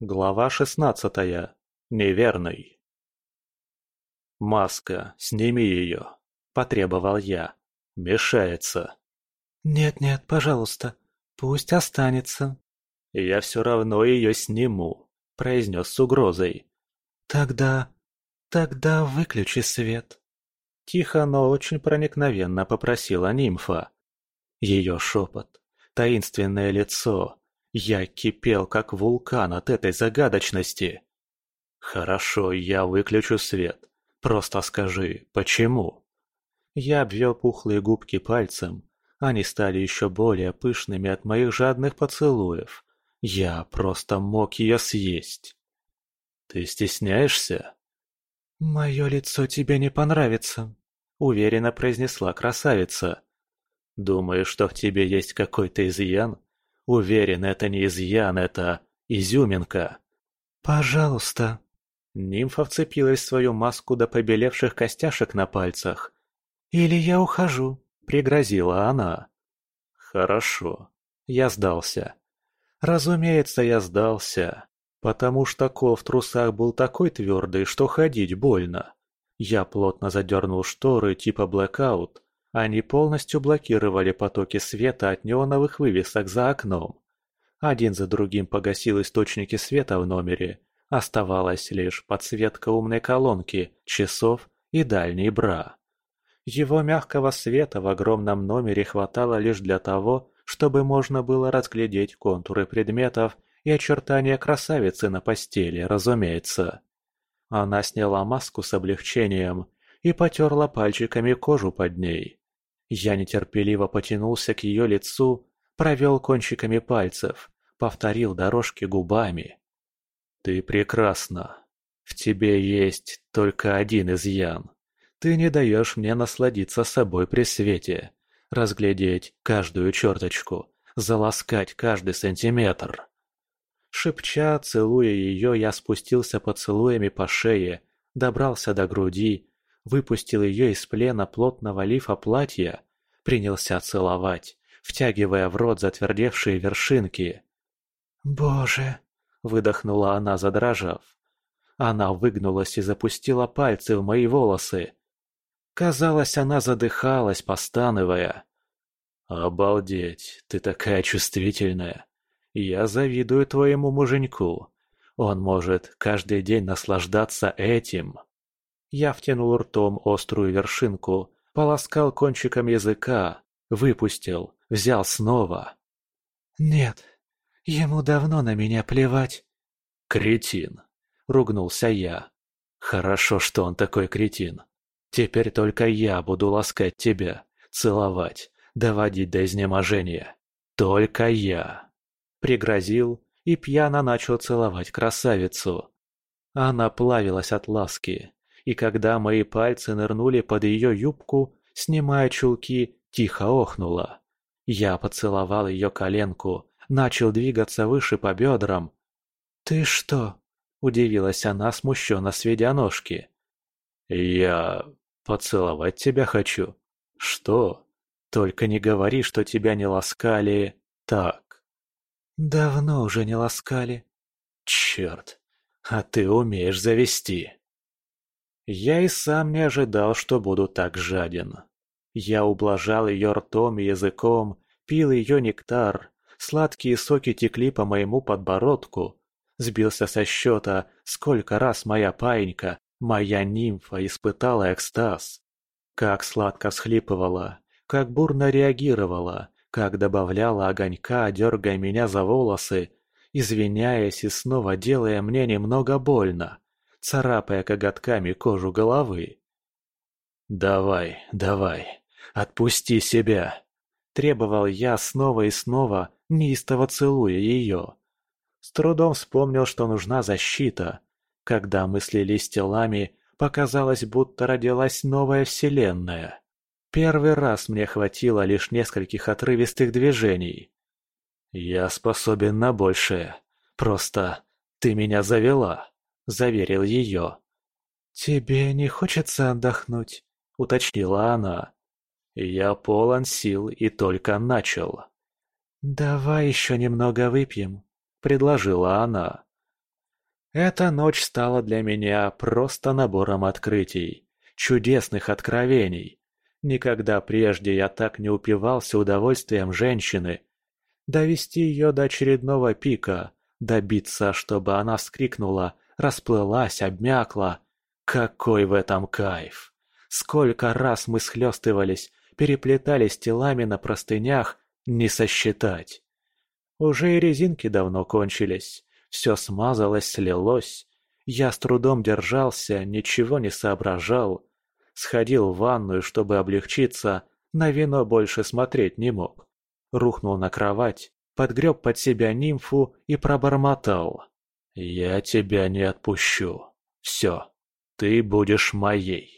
Глава шестнадцатая. Неверный. «Маска, сними ее», – потребовал я. «Мешается». «Нет-нет, пожалуйста, пусть останется». «Я все равно ее сниму», – произнес с угрозой. «Тогда... тогда выключи свет». Тихо, но очень проникновенно попросила нимфа. Ее шепот, таинственное лицо, я кипел, как вулкан от этой загадочности. «Хорошо, я выключу свет. Просто скажи, почему?» Я обвел пухлые губки пальцем. Они стали еще более пышными от моих жадных поцелуев. Я просто мог ее съесть. «Ты стесняешься?» «Мое лицо тебе не понравится», — уверенно произнесла красавица. «Думаешь, что в тебе есть какой-то изъян?» Уверен, это не изъян, это изюминка. Пожалуйста. Нимфа вцепилась в свою маску до побелевших костяшек на пальцах. Или я ухожу, пригрозила она. Хорошо. Я сдался. Разумеется, я сдался, потому что кол в трусах был такой твердый, что ходить больно. Я плотно задернул шторы типа blackout они полностью блокировали потоки света от неоновых вывесок за окном. Один за другим погасил источники света в номере. Оставалась лишь подсветка умной колонки, часов и дальний бра. Его мягкого света в огромном номере хватало лишь для того, чтобы можно было разглядеть контуры предметов и очертания красавицы на постели, разумеется. Она сняла маску с облегчением и потерла пальчиками кожу под ней. Я нетерпеливо потянулся к ее лицу, провел кончиками пальцев, повторил дорожки губами. «Ты прекрасна. В тебе есть только один изъян. Ты не даешь мне насладиться собой при свете, разглядеть каждую черточку, заласкать каждый сантиметр». Шепча, целуя ее, я спустился поцелуями по шее, добрался до груди, выпустил ее из плена плотного лифа платья, принялся целовать, втягивая в рот затвердевшие вершинки. «Боже!» – выдохнула она, задрожав. Она выгнулась и запустила пальцы в мои волосы. Казалось, она задыхалась, постанывая. «Обалдеть, ты такая чувствительная. Я завидую твоему муженьку. Он может каждый день наслаждаться этим». Я втянул ртом острую вершинку, полоскал кончиком языка, выпустил, взял снова. «Нет, ему давно на меня плевать». «Кретин!» — ругнулся я. «Хорошо, что он такой кретин. Теперь только я буду ласкать тебя, целовать, доводить до изнеможения. Только я!» Пригрозил и пьяно начал целовать красавицу. Она плавилась от ласки, и когда мои пальцы нырнули под ее юбку, снимая чулки, тихо охнула. Я поцеловал ее коленку, начал двигаться выше по бедрам. «Ты что?» – удивилась она, смущенно сведя ножки. «Я поцеловать тебя хочу. Что? Только не говори, что тебя не ласкали так». «Давно уже не ласкали». «Черт, а ты умеешь завести». Я и сам не ожидал, что буду так жаден. Я ублажал ее ртом и языком, пил ее нектар, сладкие соки текли по моему подбородку. Сбился со счета, сколько раз моя паинька, моя нимфа испытала экстаз. Как сладко всхлипывала, как бурно реагировала, как добавляла огонька, дергая меня за волосы, извиняясь и снова делая мне немного больно царапая коготками кожу головы. «Давай, давай, отпусти себя!» Требовал я снова и снова, неистово целуя ее. С трудом вспомнил, что нужна защита. Когда мы слились телами, показалось, будто родилась новая вселенная. Первый раз мне хватило лишь нескольких отрывистых движений. Я способен на большее. Просто ты меня завела заверил ее. «Тебе не хочется отдохнуть?» – уточнила она. Я полон сил и только начал. «Давай еще немного выпьем», – предложила она. Эта ночь стала для меня просто набором открытий, чудесных откровений. Никогда прежде я так не упивался удовольствием женщины. Довести ее до очередного пика, добиться, чтобы она вскрикнула, расплылась, обмякла. Какой в этом кайф! Сколько раз мы схлестывались, переплетались телами на простынях, не сосчитать. Уже и резинки давно кончились, все смазалось, слилось. Я с трудом держался, ничего не соображал. Сходил в ванную, чтобы облегчиться, на вино больше смотреть не мог. Рухнул на кровать, подгреб под себя нимфу и пробормотал. «Я тебя не отпущу. Все, ты будешь моей».